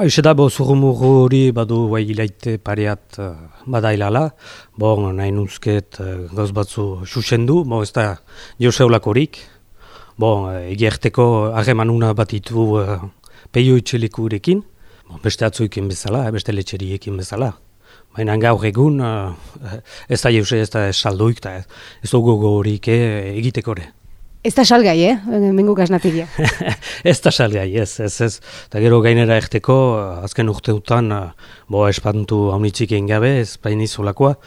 Ise da, bo, zurumuru hori badu bai ilaite pareat uh, badailala, bo, nahi nuzket uh, gauz batzu susendu, bo, ez da joseolakorik, bo, egerteko hagemanuna bat ditu uh, peio itxelikurekin, bo, beste atzuikin bezala, beste letxeriekin bezala. Baina gaur egun, uh, ez da jose, ez da salduik, ez dugu gogorik egiteko ere. Ez da salgai, eh? Mengu gaznategia. ez da salgai, ez, ez, ez. Eta gero gainera ekteko, azken urteutan, boa espantu haunitzik egin gabe, ez baini zolakoa,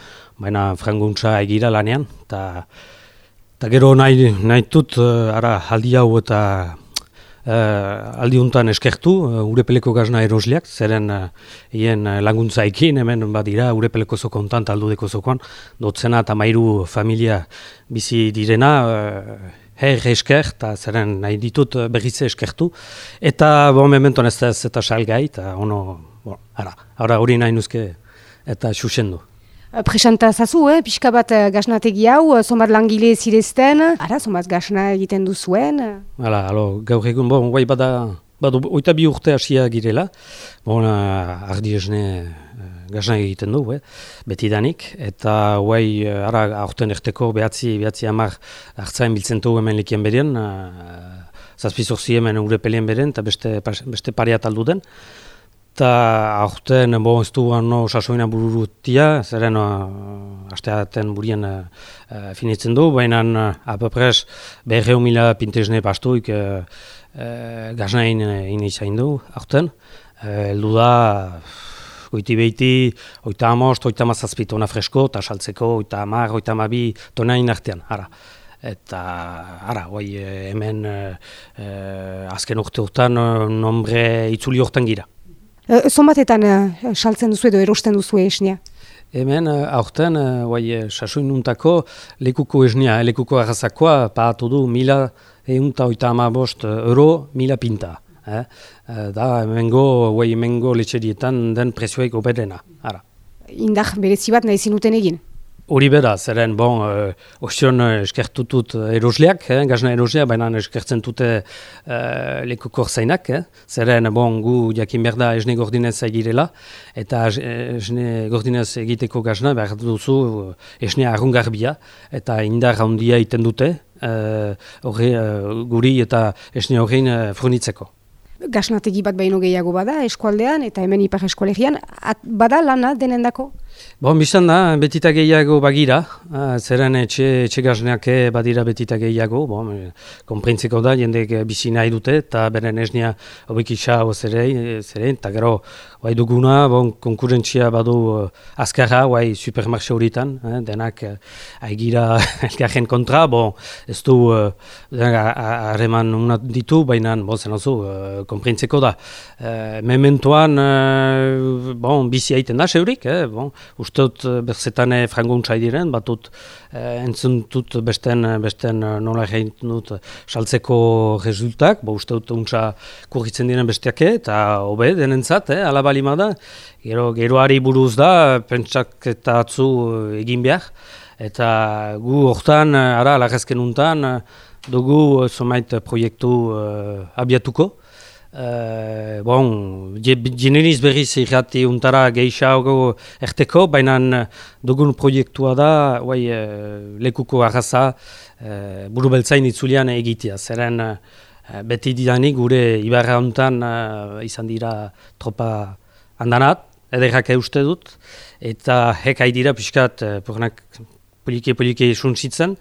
baina franguntza egira lanean, eta gero nahi, nahi tut, uh, ara, aldi hau eta uh, aldi untan eskertu, uh, urepeleko gazna erosliak, zeren uh, hien uh, laguntza ekin, hemen badira urepeleko zokontan, taldudeko zokoan, dotzena eta mairu familia bizi direna, her esker, eta zeren nahi ditut eh, berriz eskertu. Eta bon, mementon ez ez eta salgai, eta ono, bon, ara, ara hori nahi nuzke eta xuxendu. Eh, presenta zazu, eh? pixka bat eh, gaznategi hau, zomat langile zirezten, ara, zomat gazna egiten duzuen? Hala, alo, gaur egun, bon, guai bada, bada, oita bi urte hasia girela, bon, ardi esne, gazna egiten du, eh? beti danik, eta guai, eh, ara, aurten erteko behatzi, behatzi amar hartzain biltzen dugu hemen likien beren, uh, zazpizorzi hemen ure pelien beren, eta beste, beste pareat aldu den. Eta aurten, bo, ez du no, sasoina bururutia, zeren uh, asteaten burien uh, finitzen du, baina uh, apapres berreu mila pintezne pastuik uh, uh, gazna egin du aurten. Eldu da, goiti behiti, oita amost, oita mazazpi tona fresko, eta saltzeko, oita amar, oita amabi tona inartean, ara. Eta, ara, oi, hemen eh, azken urte urtean nombre itzuli hortan gira. E, Zomatetan saltzen duzu edo erosten duzu esnia? Hemen, aurten, oi, sasoin nuntako, lekuko esnia, lekuko arrazakoa, paatu du mila eunta oita amabost euro, mila pinta. Eh? eh? da, mengo, guai mengo letxerietan den prezioek obedena, ara. Indar berezi bat nahi zinuten egin? Hori bera, zeren, bon, uh, ostion uh, eskertutut erosleak, eh, gazna erosleak, baina eskertzen dute uh, lekukor zainak, eh? zeren, bon, gu jakin berda esne gordinez egirela, eta esne gordinez egiteko gazna, behar duzu esne arrungarbia, eta indar handia iten dute, uh, guri eta esne horrein uh, furnitzeko gasnategi bat baino gehiago bada eskualdean eta hemen ipar eskualegian, bada lana denendako? Bon, biztan da, betita gehiago bagira, zeren etxe, etxe gazneak badira betita gehiago, bon, konprintzeko da, jendek bizi nahi dute, eta beren esnia hobekitza zere, zere, eta gero, bai duguna, bon, konkurentzia badu azkarra, bai supermarxe horitan, eh, denak aigira elkarren kontra, bon, ez du, harreman uh, ditu, baina, bon, zen oso, uh, konprintzeko da. Uh, mementoan, bon, bizi haiten da, seurik, eh, bon, usteut eh, berzetan franguntzai diren, batut eh, entzuntut besten, besten eh, nola egin dut saltzeko rezultak, bo usteut untsa kurritzen diren bestiake, eta hobe denentzat, eh, alabalima da, gero, geroari buruz da, pentsak eta atzu egin behar, eta gu hortan, ara, lagazken untan, dugu somait proiektu abiatuko, Uh, bon, generiz berriz irrati untara gehiago erteko, baina dugun proiektua da, bai, uh, lekuko arraza uh, buru beltzain itzulian egitea. Zeren uh, beti didanik gure ibarra hontan uh, izan dira tropa handanat, ederrak euste dut, eta hek dira pixkat uh, polike-polike suntsitzen,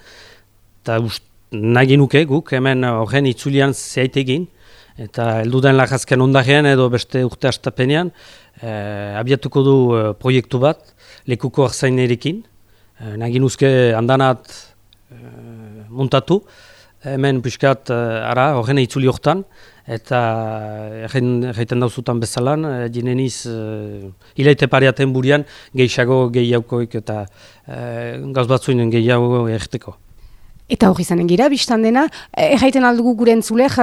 eta nahi nuke guk hemen horren itzulian zeitegin, eta elduden lagazken ondaren edo beste urte astapenean, eh, abiatuko du eh, proiektu bat, lekuko arzain erikin, eh, nagin uzke handanat eh, muntatu, hemen piskat eh, ara, horren itzuli hortan, eta egiten dauzutan bezalan, e, dineniz e, ilaite pareaten burian gehiago gehiagoik eta e, gauz batzuinen gehiago erteko. Eta hori zanen gira, biztan dena, erraiten aldugu gure entzulek,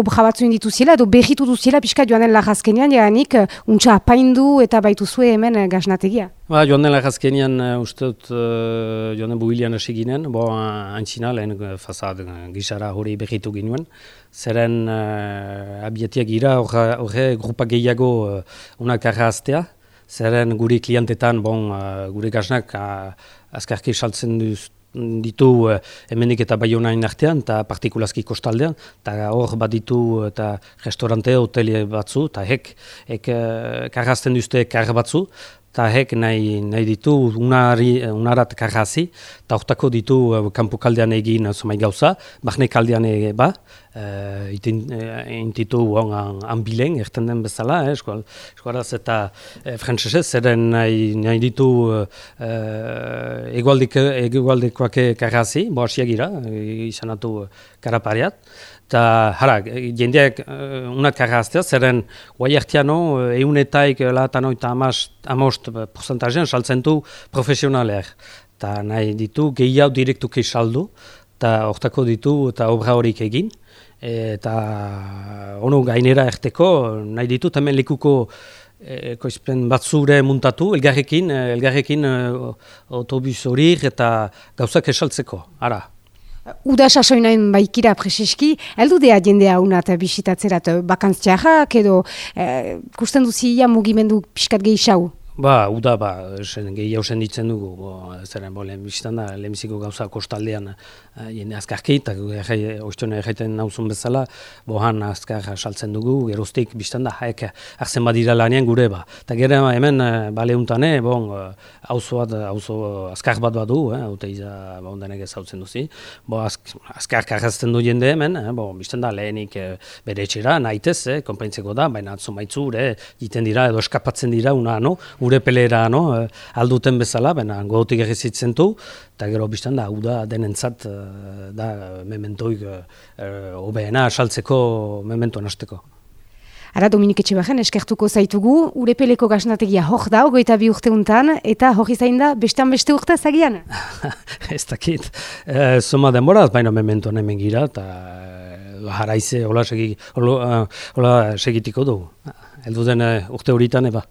obra batzu inditu ziela, edo behitu duziela, pixka joan den lagazkenean, jaganik, untxa apaindu eta baitu zue hemen gaznategia. Ba, joan den lagazkenean, uste dut, joan den bubilian hasi ginen, bo, antxina, lehen fazad gizara hori behitu ginuen, zeren uh, abiatiak gira, horre grupa gehiago uh, unak arraztea, zeren guri klientetan, bon, uh, gure gaznak uh, azkarki saltzen duz, ditu uh, hemenik eta baionain artean, eta partikulazki kostaldean, eta hor bat ditu eta restaurante, hotelie batzu, eta hek, hek uh, karrazten duzte kar batzu, eta hek nahi, nahi ditu unari, unarat karrazi, eta hortako ditu uh, kampu kaldean egin zomai gauza, bahne kaldean ege ba, uh, intitu on ambilen, erten den bezala, eh, eskuaraz eta eh, frantzesez, zeren nahi, nahi ditu uh, egualdekoak karrazi, bo hasiak gira, izanatu karapariat, Eta, hara, jendeak uh, unat karraztea, zeren guai ertiano, eunetaik latan oita amost porcentajean saltzen du profesionaleak. Eta nahi ditu, gehiago direktuke saldu, eta hortako ditu eta obra horik egin. Eta ono gainera erteko, nahi ditu, hemen likuko e, koizpen batzure muntatu, elgarrekin, elgarrekin uh, autobus horik eta gauzak esaltzeko, ara. Uda sasoinain baikira preseski, heldu dea jendea unat bisitatzerat bakantziarrak edo eh, kusten duzia mugimendu pixkat gehiago? Ba, uda, ba, zen, gehi hausen ditzen dugu, bo, zeren, bo, lehen biztan da, lehen gauza kostaldean uh, jende azkarki, eta ege, oiztione egiten nauzun bezala, bo, han azkar saltzen dugu, geroztik biztan da, haek, arzen badira lanien gure, ba. Eta gero hemen, uh, bale untane, bon, hauzo bat, hauzo azkar bat badu, eh, haute iza, ba, ondanek ez hautzen duzi, bo, azk, azkar karrazten du jende hemen, eh, bo, biztan da, lehenik bere etxera, nahitez, eh, konpaintzeko da, baina atzo maitzu, eh, jiten dira, edo eskapatzen dira, una, no, gure pelera no, eh, alduten bezala, baina gogotik egizitzen du, eta gero biztan da, hau da denentzat eh, da mementoik hobeena uh, saltzeko mementoan hasteko. Ara Dominik Etxebajen eskertuko zaitugu, urepeleko gaznategia hor da, ogoita bi urte untan, eta hori zain da, bestean beste urte zagian? ez dakit, e, soma denboraz, baina mementoan hemen gira, eta jaraize, hola, segi, hola, segitiko du. Eldu den urte horietan eba.